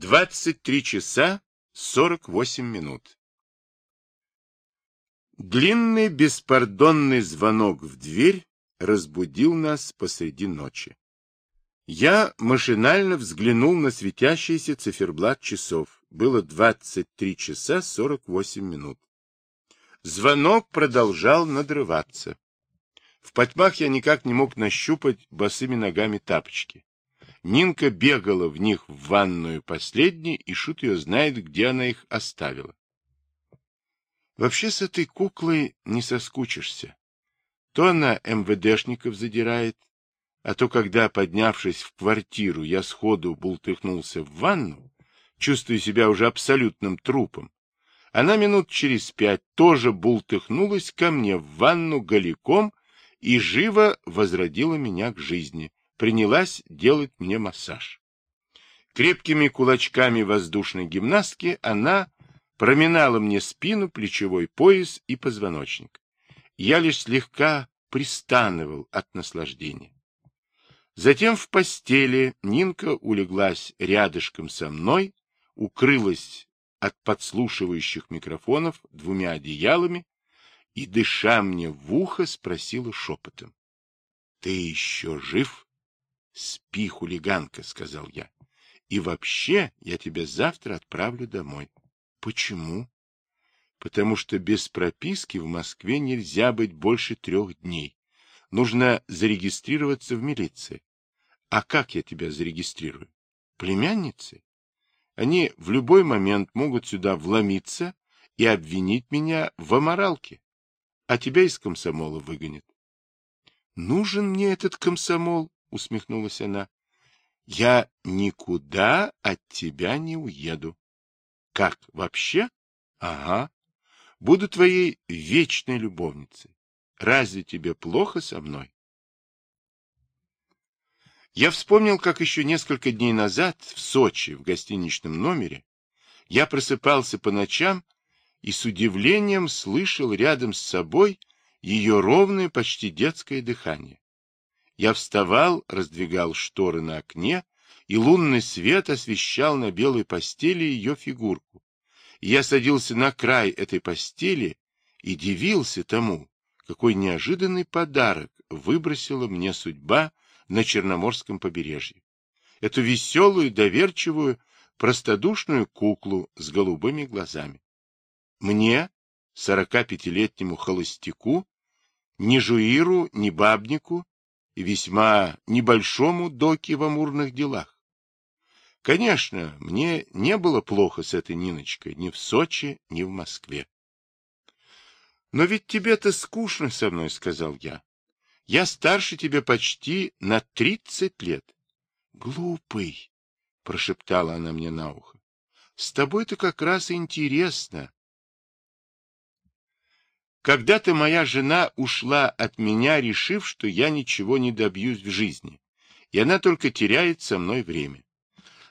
23 часа 48 минут. Длинный беспардонный звонок в дверь разбудил нас посреди ночи. Я машинально взглянул на светящийся циферблат часов. Было 23 часа 48 минут. Звонок продолжал надрываться. В потьмах я никак не мог нащупать босыми ногами тапочки. Нинка бегала в них в ванную последней, и шут ее знает, где она их оставила. Вообще с этой куклой не соскучишься. То она МВДшников задирает, а то, когда, поднявшись в квартиру, я сходу бултыхнулся в ванну, чувствуя себя уже абсолютным трупом, она минут через пять тоже бултыхнулась ко мне в ванну голиком и живо возродила меня к жизни, принялась делать мне массаж. Крепкими кулачками воздушной гимнастки она проминала мне спину, плечевой пояс и позвоночник. Я лишь слегка пристанывал от наслаждения. Затем в постели Нинка улеглась рядышком со мной, укрылась от подслушивающих микрофонов двумя одеялами и, дыша мне в ухо, спросила шепотом. — Ты еще жив? — Спи, хулиганка, — сказал я. — И вообще я тебя завтра отправлю домой. — Почему? — Потому что без прописки в Москве нельзя быть больше трех дней. Нужно зарегистрироваться в милиции. А как я тебя зарегистрирую? Племянницы? Они в любой момент могут сюда вломиться и обвинить меня в аморалке, а тебя из комсомола выгонят. — Нужен мне этот комсомол, — усмехнулась она. — Я никуда от тебя не уеду. — Как, вообще? — Ага. Буду твоей вечной любовницей. Разве тебе плохо со мной? Я вспомнил, как еще несколько дней назад в Сочи, в гостиничном номере, я просыпался по ночам и с удивлением слышал рядом с собой ее ровное, почти детское дыхание. Я вставал, раздвигал шторы на окне, и лунный свет освещал на белой постели ее фигурку. Я садился на край этой постели и дивился тому, какой неожиданный подарок выбросила мне судьба на Черноморском побережье. Эту веселую, доверчивую, простодушную куклу с голубыми глазами. Мне, сорока пятилетнему холостяку, ни жуиру, ни бабнику весьма небольшому доке в амурных делах. Конечно, мне не было плохо с этой Ниночкой ни в Сочи, ни в Москве. — Но ведь тебе-то скучно со мной, — сказал я. Я старше тебя почти на тридцать лет. — Глупый, — прошептала она мне на ухо. — С тобой-то как раз интересно. Когда-то моя жена ушла от меня, решив, что я ничего не добьюсь в жизни, и она только теряет со мной время.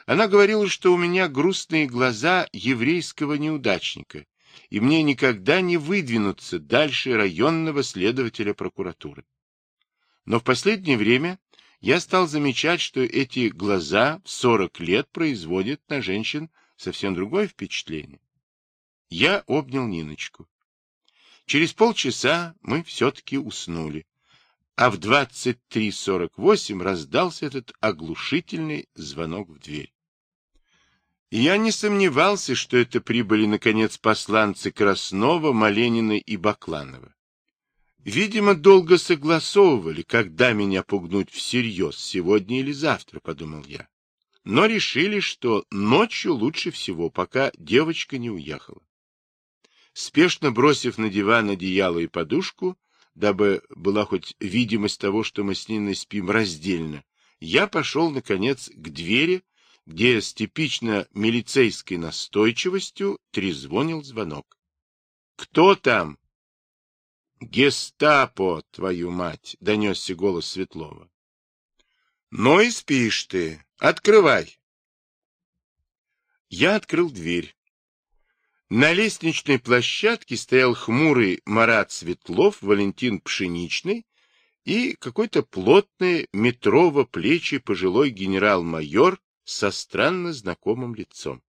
Она говорила, что у меня грустные глаза еврейского неудачника, и мне никогда не выдвинуться дальше районного следователя прокуратуры. Но в последнее время я стал замечать, что эти глаза в 40 лет производят на женщин совсем другое впечатление. Я обнял Ниночку. Через полчаса мы все-таки уснули, а в 23.48 раздался этот оглушительный звонок в дверь. Я не сомневался, что это прибыли, наконец, посланцы Краснова, Маленина и Бакланова. Видимо, долго согласовывали, когда меня пугнуть всерьез, сегодня или завтра, подумал я. Но решили, что ночью лучше всего, пока девочка не уехала. Спешно бросив на диван одеяло и подушку, дабы была хоть видимость того, что мы с Ниной спим раздельно, я пошел, наконец, к двери, где с типично милицейской настойчивостью трезвонил звонок. — Кто там? Гестапо, твою мать, — донесся голос Светлова. — Ну и спишь ты. Открывай. Я открыл дверь. На лестничной площадке стоял хмурый Марат Светлов, Валентин Пшеничный и какой-то плотный метрово плечи пожилой генерал-майор со странно знакомым лицом.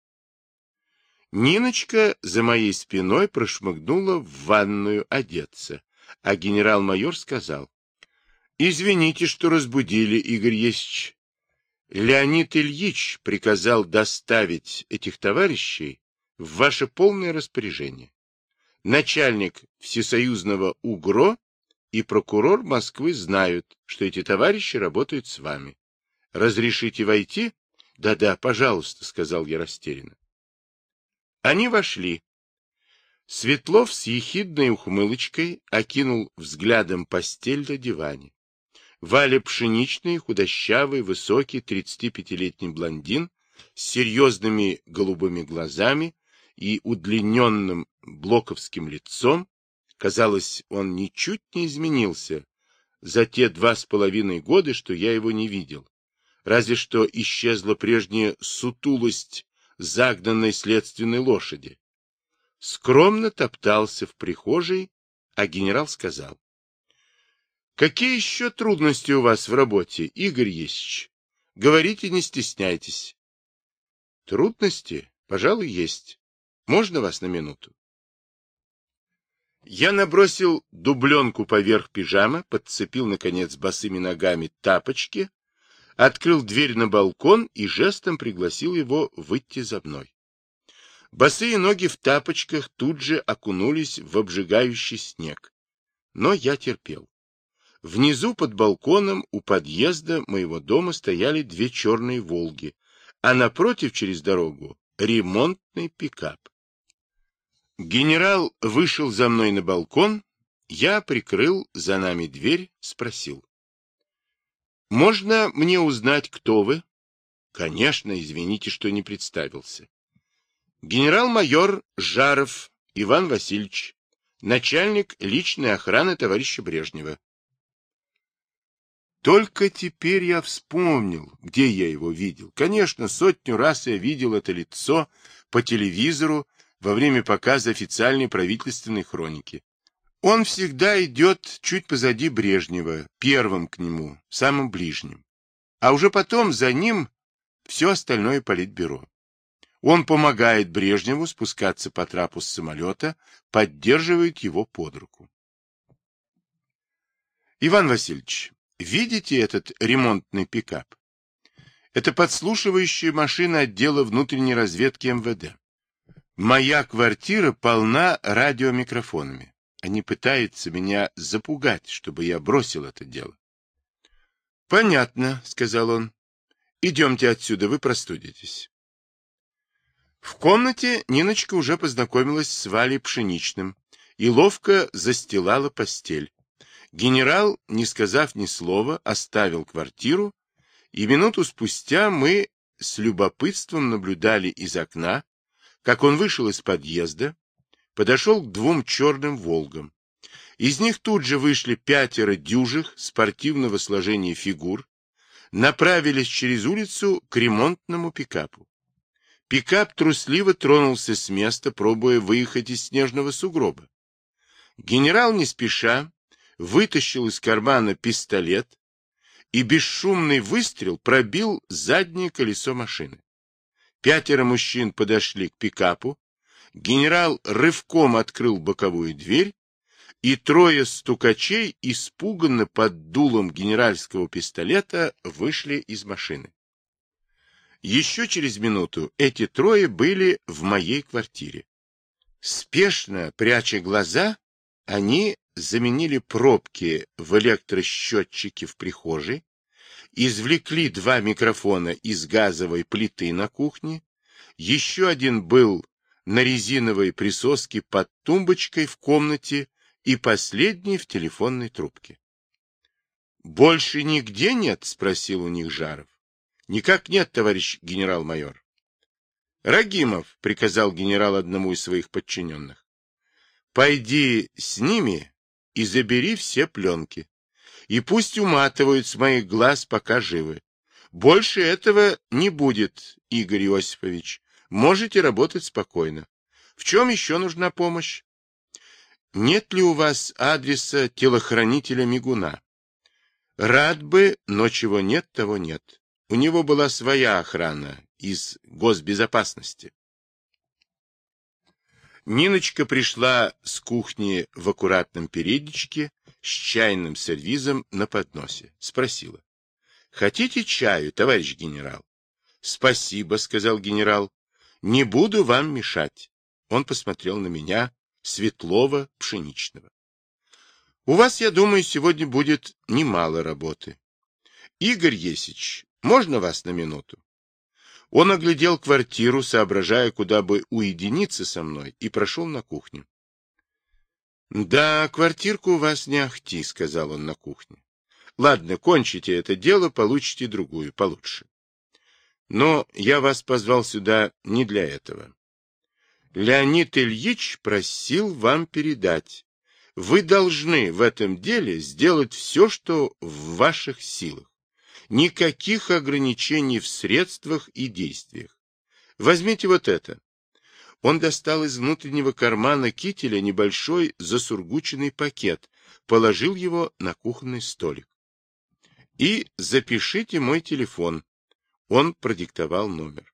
Ниночка за моей спиной прошмыгнула в ванную одеться, а генерал-майор сказал, «Извините, что разбудили, Игорь Есич. Леонид Ильич приказал доставить этих товарищей в ваше полное распоряжение. Начальник Всесоюзного УГРО и прокурор Москвы знают, что эти товарищи работают с вами. Разрешите войти? Да-да, пожалуйста, сказал я растерянно. Они вошли. Светлов с ехидной ухмылочкой окинул взглядом постель на диване. Валя Пшеничный, худощавый, высокий, 35-летний блондин с серьезными голубыми глазами и удлиненным блоковским лицом, казалось, он ничуть не изменился за те два с половиной года, что я его не видел. Разве что исчезла прежняя сутулость загнанной следственной лошади. Скромно топтался в прихожей, а генерал сказал. — Какие еще трудности у вас в работе, Игорь Есич? Говорите, не стесняйтесь. — Трудности, пожалуй, есть. Можно вас на минуту? Я набросил дубленку поверх пижамы, подцепил, наконец, босыми ногами тапочки, открыл дверь на балкон и жестом пригласил его выйти за мной. Босые ноги в тапочках тут же окунулись в обжигающий снег. Но я терпел. Внизу под балконом у подъезда моего дома стояли две черные «Волги», а напротив через дорогу ремонтный пикап. Генерал вышел за мной на балкон, я прикрыл за нами дверь, спросил. Можно мне узнать, кто вы? Конечно, извините, что не представился. Генерал-майор Жаров Иван Васильевич, начальник личной охраны товарища Брежнева. Только теперь я вспомнил, где я его видел. Конечно, сотню раз я видел это лицо по телевизору во время показа официальной правительственной хроники. Он всегда идет чуть позади Брежнева, первым к нему, самым ближним. А уже потом за ним все остальное политбюро. Он помогает Брежневу спускаться по трапу с самолета, поддерживает его под руку. Иван Васильевич, видите этот ремонтный пикап? Это подслушивающая машина отдела внутренней разведки МВД. Моя квартира полна радиомикрофонами. Они пытаются меня запугать, чтобы я бросил это дело. — Понятно, — сказал он. — Идемте отсюда, вы простудитесь. В комнате Ниночка уже познакомилась с Валей Пшеничным и ловко застилала постель. Генерал, не сказав ни слова, оставил квартиру, и минуту спустя мы с любопытством наблюдали из окна, как он вышел из подъезда, подошел к двум черным «Волгам». Из них тут же вышли пятеро дюжих спортивного сложения фигур, направились через улицу к ремонтному пикапу. Пикап трусливо тронулся с места, пробуя выехать из снежного сугроба. Генерал не спеша вытащил из кармана пистолет, и бесшумный выстрел пробил заднее колесо машины. Пятеро мужчин подошли к пикапу, Генерал рывком открыл боковую дверь, и трое стукачей, испуганно под дулом генеральского пистолета, вышли из машины. Еще через минуту эти трое были в моей квартире. Спешно, пряча глаза, они заменили пробки в электросчетчике в прихожей, извлекли два микрофона из газовой плиты на кухне, еще один был на резиновой присоске под тумбочкой в комнате и последний в телефонной трубке. «Больше нигде нет?» — спросил у них Жаров. «Никак нет, товарищ генерал-майор». «Рагимов», — приказал генерал одному из своих подчиненных, — «пойди с ними и забери все пленки, и пусть уматывают с моих глаз, пока живы. Больше этого не будет, Игорь Иосифович. Можете работать спокойно. В чем еще нужна помощь? Нет ли у вас адреса телохранителя Мигуна? Рад бы, но чего нет, того нет. У него была своя охрана из госбезопасности. Ниночка пришла с кухни в аккуратном передничке с чайным сервизом на подносе. Спросила. — Хотите чаю, товарищ генерал? — Спасибо, — сказал генерал. — Не буду вам мешать. Он посмотрел на меня, светлого, пшеничного. — У вас, я думаю, сегодня будет немало работы. — Игорь Есич, можно вас на минуту? Он оглядел квартиру, соображая, куда бы уединиться со мной, и прошел на кухню. — Да, квартирку у вас не ахти, — сказал он на кухне. — Ладно, кончите это дело, получите другую, получше. Но я вас позвал сюда не для этого. Леонид Ильич просил вам передать. Вы должны в этом деле сделать все, что в ваших силах. Никаких ограничений в средствах и действиях. Возьмите вот это. Он достал из внутреннего кармана кителя небольшой засургученный пакет, положил его на кухонный столик. И запишите мой телефон. Он продиктовал номер.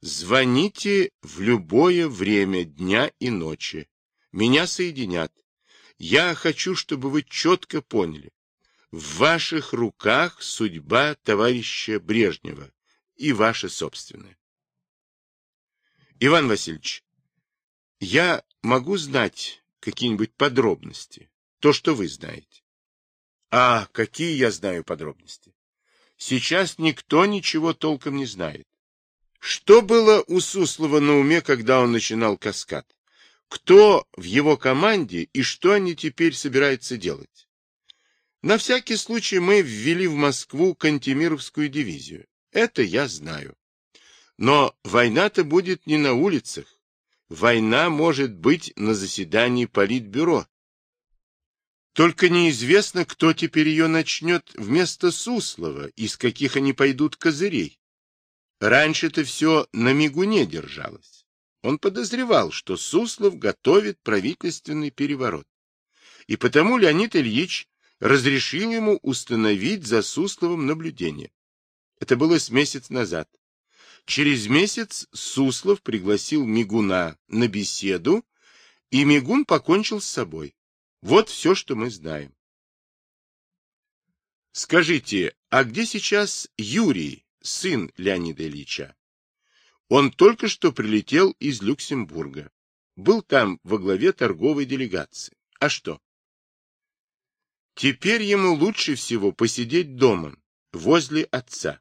Звоните в любое время дня и ночи. Меня соединят. Я хочу, чтобы вы четко поняли. В ваших руках судьба товарища Брежнева и ваша собственная. Иван Васильевич, я могу знать какие-нибудь подробности, то, что вы знаете. А какие я знаю подробности? Сейчас никто ничего толком не знает. Что было у Суслова на уме, когда он начинал каскад? Кто в его команде и что они теперь собираются делать? На всякий случай мы ввели в Москву Кантемировскую дивизию. Это я знаю. Но война-то будет не на улицах. Война может быть на заседании Политбюро. Только неизвестно, кто теперь ее начнет вместо Суслова и с каких они пойдут козырей. Раньше-то все на мигуне держалось. Он подозревал, что Суслов готовит правительственный переворот. И потому Леонид Ильич разрешил ему установить за Сусловым наблюдение. Это было с месяц назад. Через месяц Суслов пригласил Мигуна на беседу, и Мигун покончил с собой. Вот все, что мы знаем. Скажите, а где сейчас Юрий, сын Леонида Ильича? Он только что прилетел из Люксембурга. Был там во главе торговой делегации. А что? Теперь ему лучше всего посидеть дома, возле отца.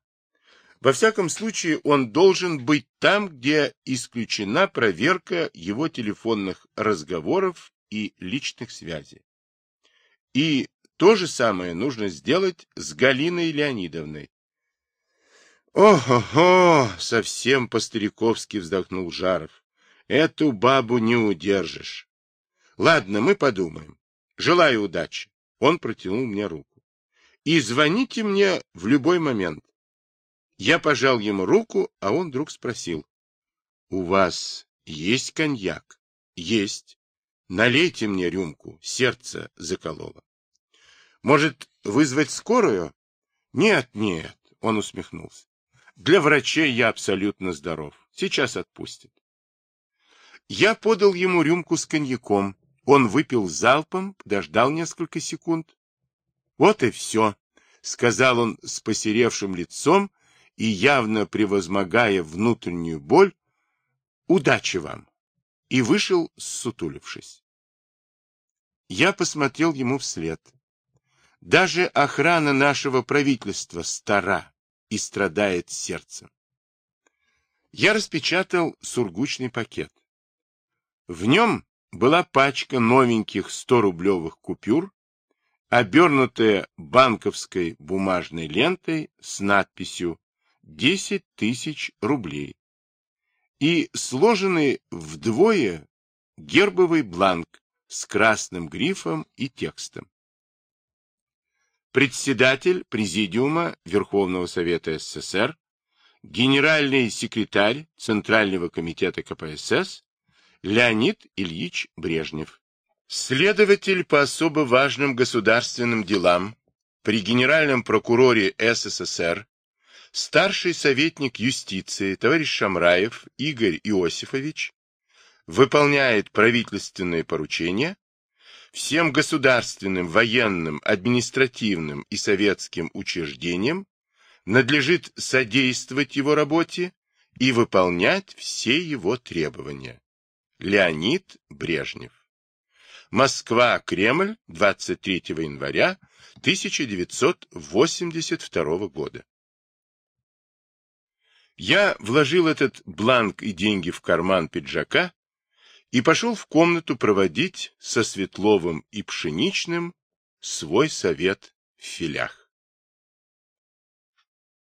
Во всяком случае, он должен быть там, где исключена проверка его телефонных разговоров и личных связей. И то же самое нужно сделать с Галиной Леонидовной. «Ох-охо!» — совсем по-стариковски вздохнул Жаров. «Эту бабу не удержишь. Ладно, мы подумаем. Желаю удачи. Он протянул мне руку. И звоните мне в любой момент. Я пожал ему руку, а он вдруг спросил. У вас есть коньяк? Есть. Налейте мне рюмку, сердце закололо. Может, вызвать скорую? Нет, нет, он усмехнулся. Для врачей я абсолютно здоров. Сейчас отпустят. Я подал ему рюмку с коньяком, он выпил залпом, подождал несколько секунд. «Вот и все», — сказал он с посеревшим лицом и, явно превозмогая внутреннюю боль, «Удачи вам!» и вышел, сутулившись. Я посмотрел ему вслед. Даже охрана нашего правительства стара и страдает сердцем. Я распечатал сургучный пакет. В нем была пачка новеньких 100-рублевых купюр, обернутая банковской бумажной лентой с надписью «10 тысяч рублей» и сложенный вдвое гербовый бланк с красным грифом и текстом. Председатель Президиума Верховного Совета СССР, генеральный секретарь Центрального комитета КПСС Леонид Ильич Брежнев. Следователь по особо важным государственным делам при Генеральном прокуроре СССР Старший советник юстиции, товарищ Шамраев Игорь Иосифович, выполняет правительственные поручения, всем государственным, военным, административным и советским учреждениям надлежит содействовать его работе и выполнять все его требования. Леонид Брежнев. Москва, Кремль, 23 января 1982 года. Я вложил этот бланк и деньги в карман пиджака и пошел в комнату проводить со Светловым и Пшеничным свой совет в филях.